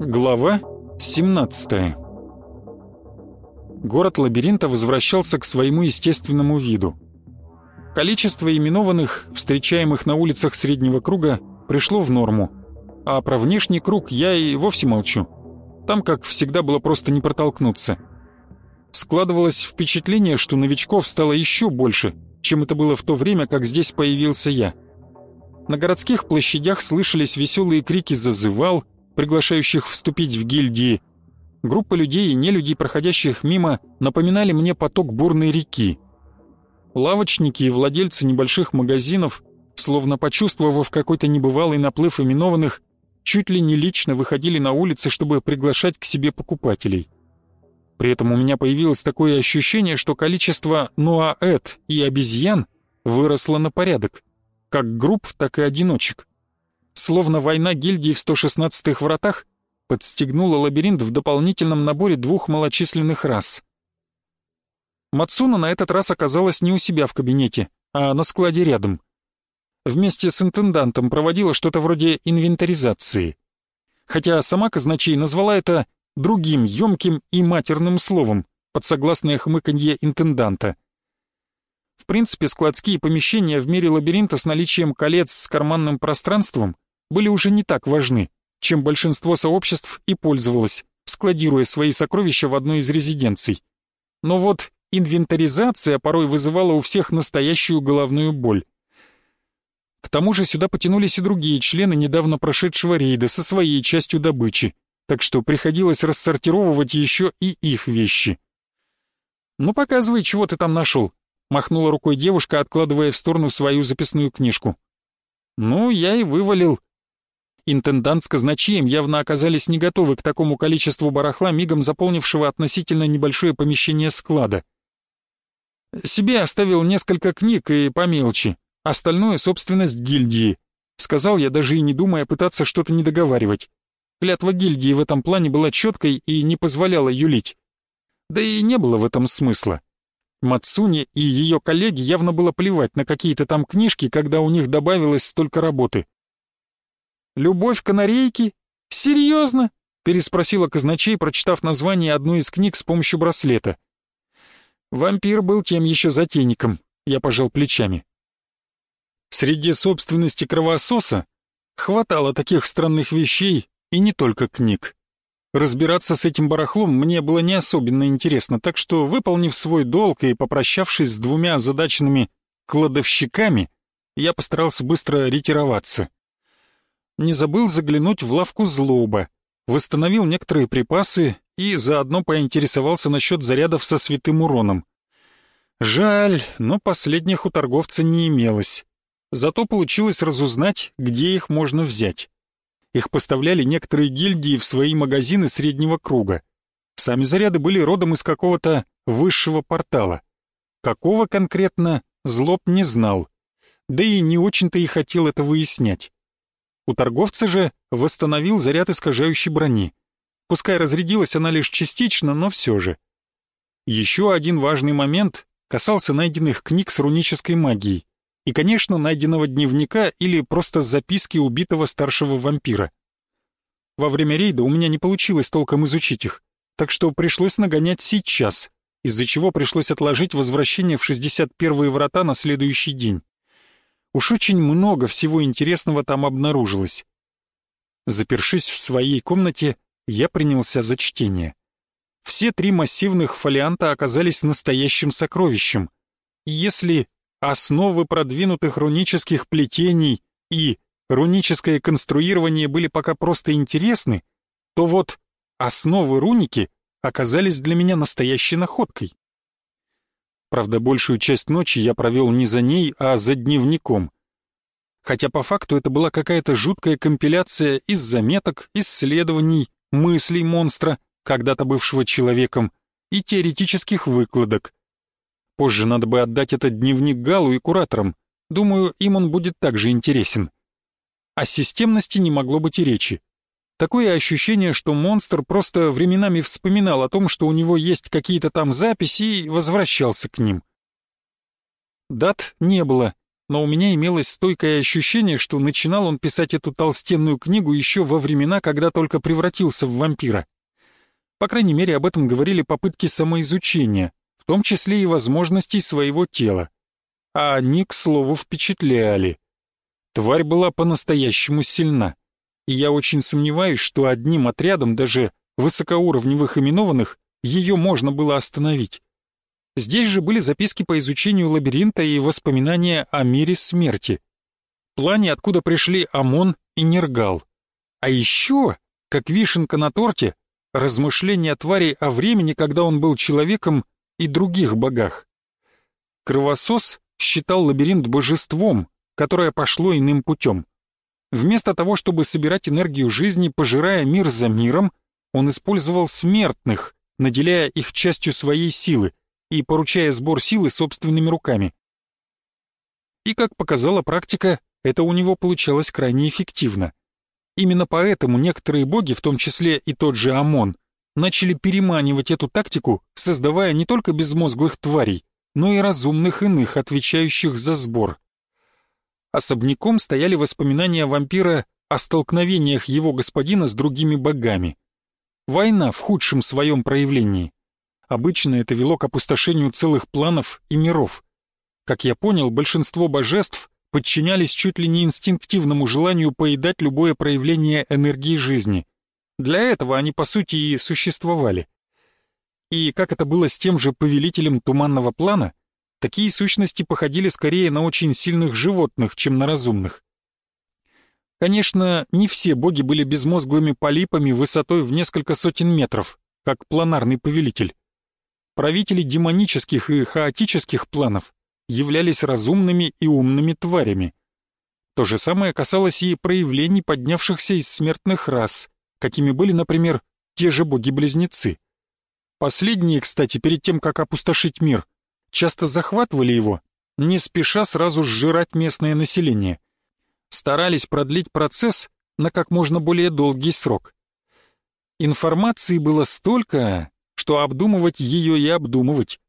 Глава 17 Город лабиринта возвращался к своему естественному виду. Количество именованных, встречаемых на улицах среднего круга, пришло в норму, а про внешний круг я и вовсе молчу. Там, как всегда, было просто не протолкнуться. Складывалось впечатление, что новичков стало еще больше, чем это было в то время, как здесь появился я. На городских площадях слышались веселые крики «зазывал», приглашающих вступить в гильдии. Группа людей и нелюдей, проходящих мимо, напоминали мне поток бурной реки. Лавочники и владельцы небольших магазинов, словно почувствовав какой-то небывалый наплыв именованных, чуть ли не лично выходили на улицы, чтобы приглашать к себе покупателей. При этом у меня появилось такое ощущение, что количество нуаэт и обезьян выросло на порядок, как групп, так и одиночек словно война гильдии в 116-х вратах подстегнула лабиринт в дополнительном наборе двух малочисленных рас. Мацуна на этот раз оказалась не у себя в кабинете, а на складе рядом. Вместе с интендантом проводила что-то вроде инвентаризации. Хотя сама казначей назвала это другим ёмким и матерным словом, под согласное хмыканье интенданта. В принципе, складские помещения в мире лабиринта с наличием колец с карманным пространством были уже не так важны, чем большинство сообществ и пользовалось, складируя свои сокровища в одной из резиденций. Но вот инвентаризация порой вызывала у всех настоящую головную боль. К тому же сюда потянулись и другие члены недавно прошедшего рейда со своей частью добычи, так что приходилось рассортировывать еще и их вещи. «Ну показывай, чего ты там нашел», — махнула рукой девушка, откладывая в сторону свою записную книжку. «Ну, я и вывалил», Интендант с казначеем явно оказались не готовы к такому количеству барахла, мигом заполнившего относительно небольшое помещение склада. «Себе оставил несколько книг и по мелочи, остальное — собственность гильдии», — сказал я, даже и не думая пытаться что-то недоговаривать. Клятва гильдии в этом плане была четкой и не позволяла юлить. Да и не было в этом смысла. Мацуне и ее коллеге явно было плевать на какие-то там книжки, когда у них добавилось столько работы. «Любовь канарейки? Серьезно?» — переспросила казначей, прочитав название одной из книг с помощью браслета. Вампир был тем еще затейником, я пожал плечами. Среди собственности кровососа хватало таких странных вещей и не только книг. Разбираться с этим барахлом мне было не особенно интересно, так что, выполнив свой долг и попрощавшись с двумя озадаченными кладовщиками, я постарался быстро ретироваться не забыл заглянуть в лавку злоба, восстановил некоторые припасы и заодно поинтересовался насчет зарядов со святым уроном. Жаль, но последних у торговца не имелось. Зато получилось разузнать, где их можно взять. Их поставляли некоторые гильдии в свои магазины среднего круга. Сами заряды были родом из какого-то высшего портала. Какого конкретно, Злоб не знал. Да и не очень-то и хотел это выяснять. У торговца же восстановил заряд искажающей брони. Пускай разрядилась она лишь частично, но все же. Еще один важный момент касался найденных книг с рунической магией и, конечно, найденного дневника или просто записки убитого старшего вампира. Во время рейда у меня не получилось толком изучить их, так что пришлось нагонять сейчас, из-за чего пришлось отложить возвращение в 61-е врата на следующий день. Уж очень много всего интересного там обнаружилось. Запершись в своей комнате, я принялся за чтение. Все три массивных фолианта оказались настоящим сокровищем. Если основы продвинутых рунических плетений и руническое конструирование были пока просто интересны, то вот основы руники оказались для меня настоящей находкой. Правда, большую часть ночи я провел не за ней, а за дневником. Хотя по факту это была какая-то жуткая компиляция из заметок, исследований, мыслей монстра, когда-то бывшего человеком, и теоретических выкладок. Позже надо бы отдать этот дневник Галу и кураторам. Думаю, им он будет также интересен. О системности не могло быть и речи. Такое ощущение, что монстр просто временами вспоминал о том, что у него есть какие-то там записи и возвращался к ним. Дат не было, но у меня имелось стойкое ощущение, что начинал он писать эту толстенную книгу еще во времена, когда только превратился в вампира. По крайней мере, об этом говорили попытки самоизучения, в том числе и возможностей своего тела. А они, к слову, впечатляли. Тварь была по-настоящему сильна, и я очень сомневаюсь, что одним отрядом даже высокоуровневых именованных ее можно было остановить. Здесь же были записки по изучению лабиринта и воспоминания о мире смерти. Плане, откуда пришли Амон и Нергал. А еще, как вишенка на торте, размышления твари о времени, когда он был человеком и других богах. Кровосос считал лабиринт божеством, которое пошло иным путем. Вместо того, чтобы собирать энергию жизни, пожирая мир за миром, он использовал смертных, наделяя их частью своей силы, и поручая сбор силы собственными руками. И, как показала практика, это у него получалось крайне эффективно. Именно поэтому некоторые боги, в том числе и тот же Амон, начали переманивать эту тактику, создавая не только безмозглых тварей, но и разумных иных, отвечающих за сбор. Особняком стояли воспоминания вампира о столкновениях его господина с другими богами. Война в худшем своем проявлении. Обычно это вело к опустошению целых планов и миров. Как я понял, большинство божеств подчинялись чуть ли не инстинктивному желанию поедать любое проявление энергии жизни. Для этого они, по сути, и существовали. И как это было с тем же повелителем туманного плана, такие сущности походили скорее на очень сильных животных, чем на разумных. Конечно, не все боги были безмозглыми полипами высотой в несколько сотен метров, как планарный повелитель правители демонических и хаотических планов являлись разумными и умными тварями. То же самое касалось и проявлений поднявшихся из смертных рас, какими были, например, те же боги-близнецы. Последние, кстати, перед тем, как опустошить мир, часто захватывали его, не спеша сразу сжирать местное население. Старались продлить процесс на как можно более долгий срок. Информации было столько, что обдумывать ее и обдумывать.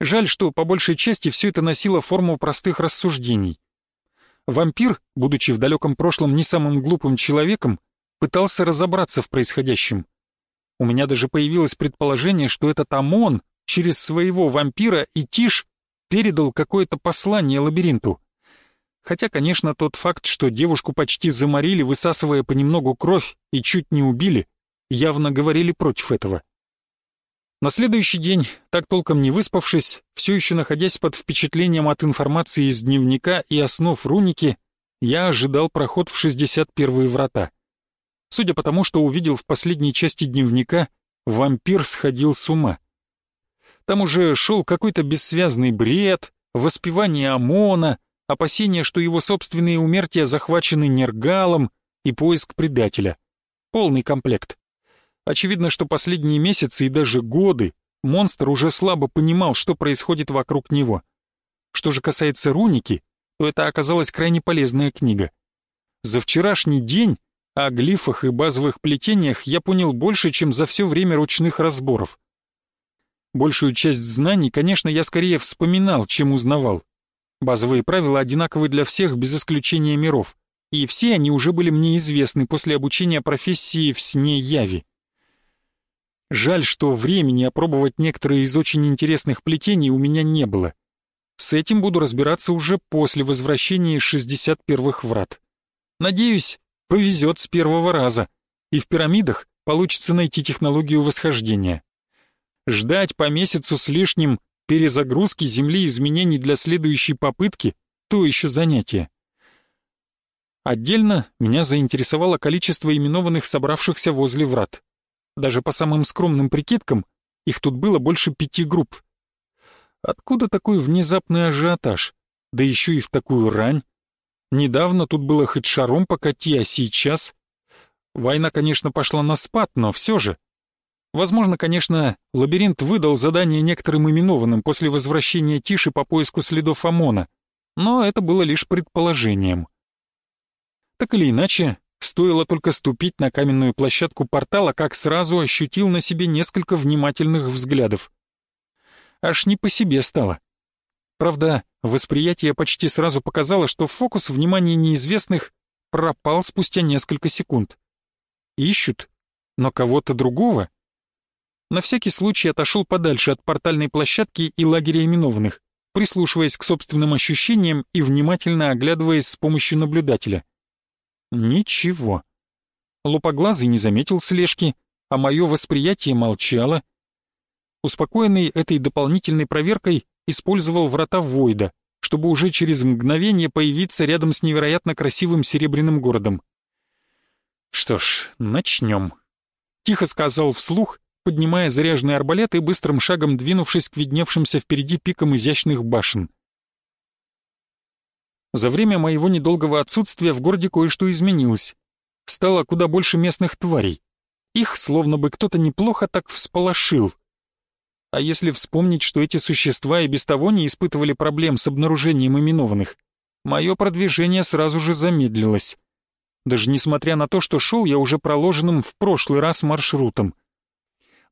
Жаль, что по большей части все это носило форму простых рассуждений. Вампир, будучи в далеком прошлом не самым глупым человеком, пытался разобраться в происходящем. У меня даже появилось предположение, что этот ОМОН через своего вампира и Тиш передал какое-то послание лабиринту. Хотя, конечно, тот факт, что девушку почти заморили, высасывая понемногу кровь и чуть не убили, явно говорили против этого. На следующий день, так толком не выспавшись, все еще находясь под впечатлением от информации из дневника и основ руники, я ожидал проход в 61-е врата. Судя по тому, что увидел в последней части дневника, вампир сходил с ума. Там уже шел какой-то бессвязный бред, воспевание ОМОНа, опасение, что его собственные умертия захвачены нергалом и поиск предателя. Полный комплект. Очевидно, что последние месяцы и даже годы монстр уже слабо понимал, что происходит вокруг него. Что же касается руники, то это оказалась крайне полезная книга. За вчерашний день о глифах и базовых плетениях я понял больше, чем за все время ручных разборов. Большую часть знаний, конечно, я скорее вспоминал, чем узнавал. Базовые правила одинаковы для всех, без исключения миров, и все они уже были мне известны после обучения профессии в сне Яви. Жаль, что времени опробовать некоторые из очень интересных плетений у меня не было. С этим буду разбираться уже после возвращения из 61-х врат. Надеюсь, повезет с первого раза, и в пирамидах получится найти технологию восхождения. Ждать по месяцу с лишним перезагрузки Земли изменений для следующей попытки — то еще занятие. Отдельно меня заинтересовало количество именованных собравшихся возле врат. Даже по самым скромным прикидкам, их тут было больше пяти групп. Откуда такой внезапный ажиотаж? Да еще и в такую рань. Недавно тут было хоть шаром покати, а сейчас... Война, конечно, пошла на спад, но все же. Возможно, конечно, лабиринт выдал задание некоторым именованным после возвращения Тиши по поиску следов ОМОНа, но это было лишь предположением. Так или иначе, стоило только ступить на каменную площадку портала, как сразу ощутил на себе несколько внимательных взглядов. Аж не по себе стало. Правда, восприятие почти сразу показало, что фокус внимания неизвестных пропал спустя несколько секунд. Ищут, но кого-то другого. На всякий случай отошел подальше от портальной площадки и лагеря именованных, прислушиваясь к собственным ощущениям и внимательно оглядываясь с помощью наблюдателя. Ничего. Лупоглазый не заметил слежки, а мое восприятие молчало. Успокоенный этой дополнительной проверкой, использовал врата Войда, чтобы уже через мгновение появиться рядом с невероятно красивым серебряным городом. «Что ж, начнем», — тихо сказал вслух, поднимая заряженный арбалет и быстрым шагом двинувшись к видневшимся впереди пикам изящных башен. За время моего недолгого отсутствия в городе кое-что изменилось. Стало куда больше местных тварей. Их словно бы кто-то неплохо так всполошил — а если вспомнить, что эти существа и без того не испытывали проблем с обнаружением именованных, мое продвижение сразу же замедлилось. Даже несмотря на то, что шел я уже проложенным в прошлый раз маршрутом.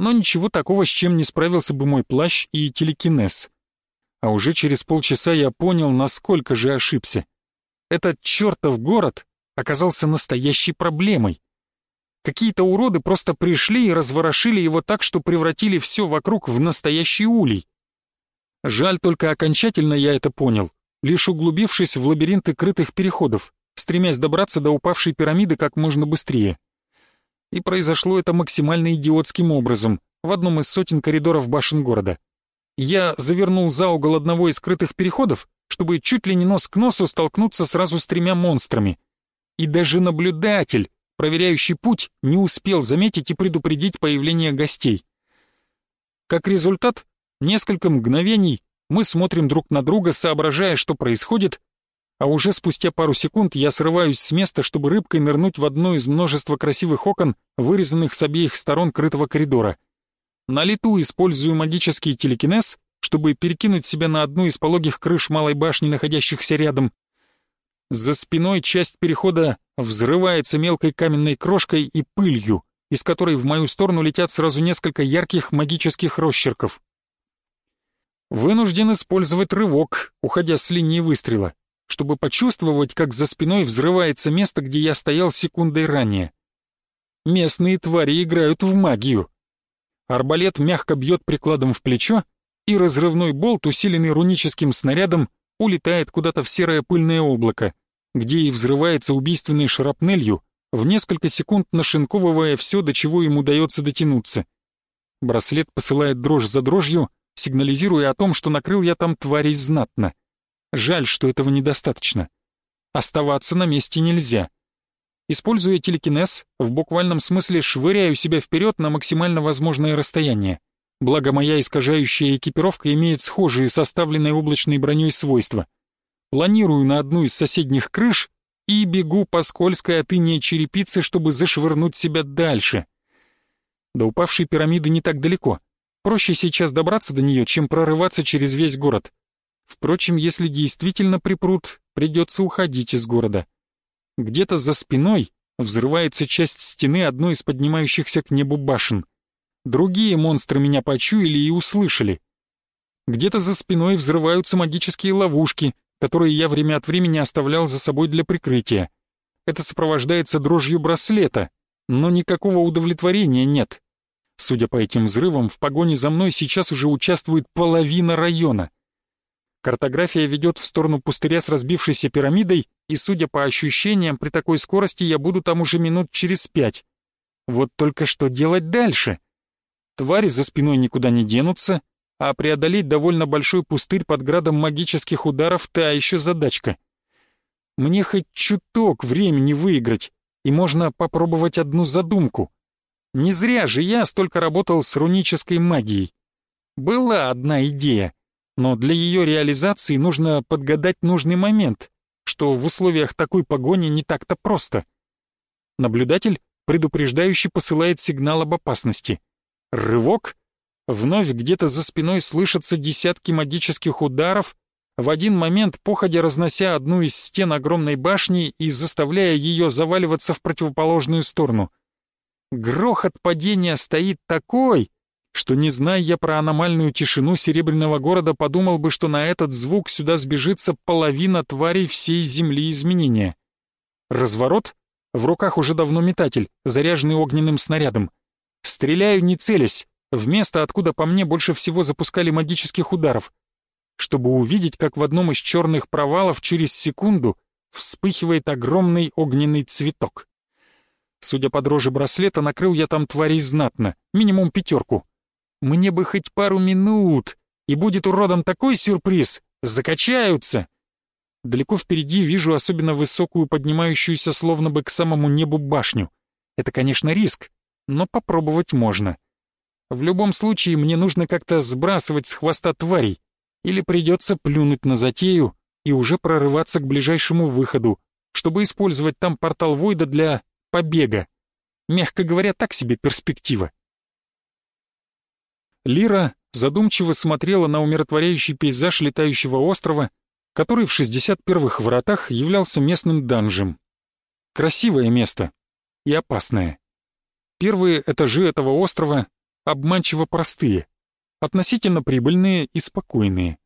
Но ничего такого, с чем не справился бы мой плащ и телекинез. А уже через полчаса я понял, насколько же ошибся. Этот чертов город оказался настоящей проблемой. Какие-то уроды просто пришли и разворошили его так, что превратили все вокруг в настоящий улей. Жаль только окончательно я это понял, лишь углубившись в лабиринты крытых переходов, стремясь добраться до упавшей пирамиды как можно быстрее. И произошло это максимально идиотским образом, в одном из сотен коридоров башен города. Я завернул за угол одного из скрытых переходов, чтобы чуть ли не нос к носу столкнуться сразу с тремя монстрами. И даже наблюдатель, проверяющий путь не успел заметить и предупредить появление гостей. Как результат, несколько мгновений мы смотрим друг на друга, соображая, что происходит, а уже спустя пару секунд я срываюсь с места, чтобы рыбкой нырнуть в одно из множества красивых окон, вырезанных с обеих сторон крытого коридора. На лету использую магический телекинез, чтобы перекинуть себя на одну из пологих крыш малой башни, находящихся рядом. За спиной часть перехода взрывается мелкой каменной крошкой и пылью, из которой в мою сторону летят сразу несколько ярких магических росчерков. Вынужден использовать рывок, уходя с линии выстрела, чтобы почувствовать, как за спиной взрывается место, где я стоял секундой ранее. Местные твари играют в магию. Арбалет мягко бьет прикладом в плечо, и разрывной болт, усиленный руническим снарядом, улетает куда-то в серое пыльное облако где и взрывается убийственной шрапнелью, в несколько секунд нашинковывая все, до чего ему удается дотянуться. Браслет посылает дрожь за дрожью, сигнализируя о том, что накрыл я там тварей знатно. Жаль, что этого недостаточно. Оставаться на месте нельзя. Используя телекинез, в буквальном смысле швыряю себя вперед на максимально возможное расстояние. Благо моя искажающая экипировка имеет схожие составленные облачной броней свойства — планирую на одну из соседних крыш и бегу по скользкой от иния черепицы, чтобы зашвырнуть себя дальше. До упавшей пирамиды не так далеко. Проще сейчас добраться до нее, чем прорываться через весь город. Впрочем, если действительно припрут, придется уходить из города. Где-то за спиной взрывается часть стены одной из поднимающихся к небу башен. Другие монстры меня почуяли и услышали. Где-то за спиной взрываются магические ловушки, которые я время от времени оставлял за собой для прикрытия. Это сопровождается дрожью браслета, но никакого удовлетворения нет. Судя по этим взрывам, в погоне за мной сейчас уже участвует половина района. Картография ведет в сторону пустыря с разбившейся пирамидой, и, судя по ощущениям, при такой скорости я буду там уже минут через пять. Вот только что делать дальше? Твари за спиной никуда не денутся, а преодолеть довольно большой пустырь под градом магических ударов — та еще задачка. Мне хоть чуток времени выиграть, и можно попробовать одну задумку. Не зря же я столько работал с рунической магией. Была одна идея, но для ее реализации нужно подгадать нужный момент, что в условиях такой погони не так-то просто. Наблюдатель предупреждающе посылает сигнал об опасности. Рывок. Вновь где-то за спиной слышатся десятки магических ударов, в один момент походя разнося одну из стен огромной башни и заставляя ее заваливаться в противоположную сторону. Грохот падения стоит такой, что, не зная я про аномальную тишину Серебряного города, подумал бы, что на этот звук сюда сбежится половина тварей всей земли изменения. Разворот. В руках уже давно метатель, заряженный огненным снарядом. Стреляю, не целясь, в место, откуда по мне больше всего запускали магических ударов, чтобы увидеть, как в одном из черных провалов через секунду вспыхивает огромный огненный цветок. Судя по дрожи браслета, накрыл я там тварей знатно, минимум пятерку. Мне бы хоть пару минут, и будет уродом такой сюрприз. Закачаются. Далеко впереди вижу особенно высокую, поднимающуюся словно бы к самому небу башню. Это, конечно, риск, но попробовать можно. В любом случае, мне нужно как-то сбрасывать с хвоста тварей, или придется плюнуть на затею и уже прорываться к ближайшему выходу, чтобы использовать там портал Войда для побега. Мягко говоря, так себе перспектива. Лира задумчиво смотрела на умиротворяющий пейзаж летающего острова, который в 61-х вратах являлся местным данжем. Красивое место и опасное. Первые этажи этого острова обманчиво простые, относительно прибыльные и спокойные.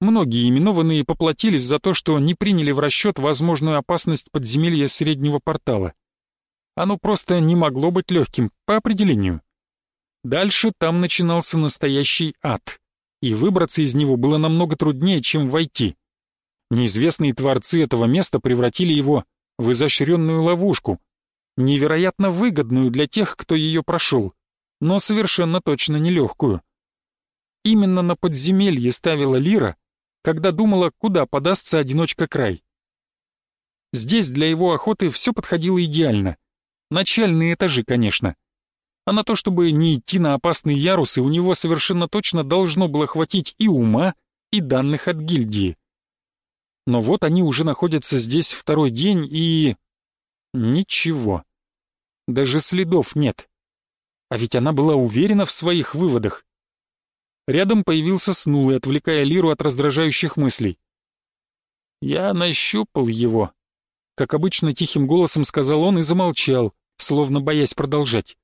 Многие именованные поплатились за то, что не приняли в расчет возможную опасность подземелья среднего портала. Оно просто не могло быть легким, по определению. Дальше там начинался настоящий ад, и выбраться из него было намного труднее, чем войти. Неизвестные творцы этого места превратили его в изощренную ловушку, невероятно выгодную для тех, кто ее прошел, но совершенно точно нелегкую. Именно на подземелье ставила Лира, когда думала, куда подастся одиночка-край. Здесь для его охоты все подходило идеально. Начальные этажи, конечно а на то, чтобы не идти на опасные ярусы, у него совершенно точно должно было хватить и ума, и данных от гильдии. Но вот они уже находятся здесь второй день и... Ничего. Даже следов нет. А ведь она была уверена в своих выводах. Рядом появился Снулый, отвлекая Лиру от раздражающих мыслей. «Я нащупал его», — как обычно тихим голосом сказал он и замолчал, словно боясь продолжать.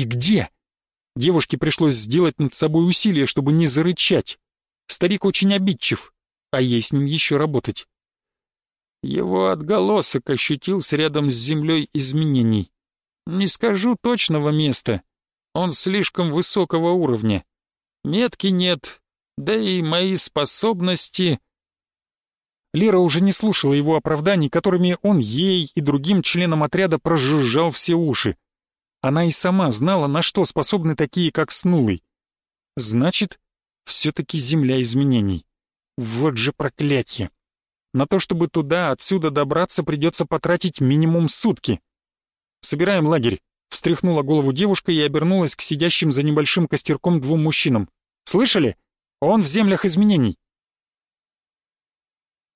И где? Девушке пришлось сделать над собой усилие, чтобы не зарычать. Старик очень обидчив, а ей с ним еще работать. Его отголосок ощутился рядом с землей изменений. Не скажу точного места, он слишком высокого уровня. Метки нет, да и мои способности... Лера уже не слушала его оправданий, которыми он ей и другим членам отряда прожужжал все уши. Она и сама знала, на что способны такие, как Снулый. Значит, все-таки земля изменений. Вот же проклятие. На то, чтобы туда, отсюда добраться, придется потратить минимум сутки. «Собираем лагерь», — встряхнула голову девушка и обернулась к сидящим за небольшим костерком двум мужчинам. «Слышали? Он в землях изменений.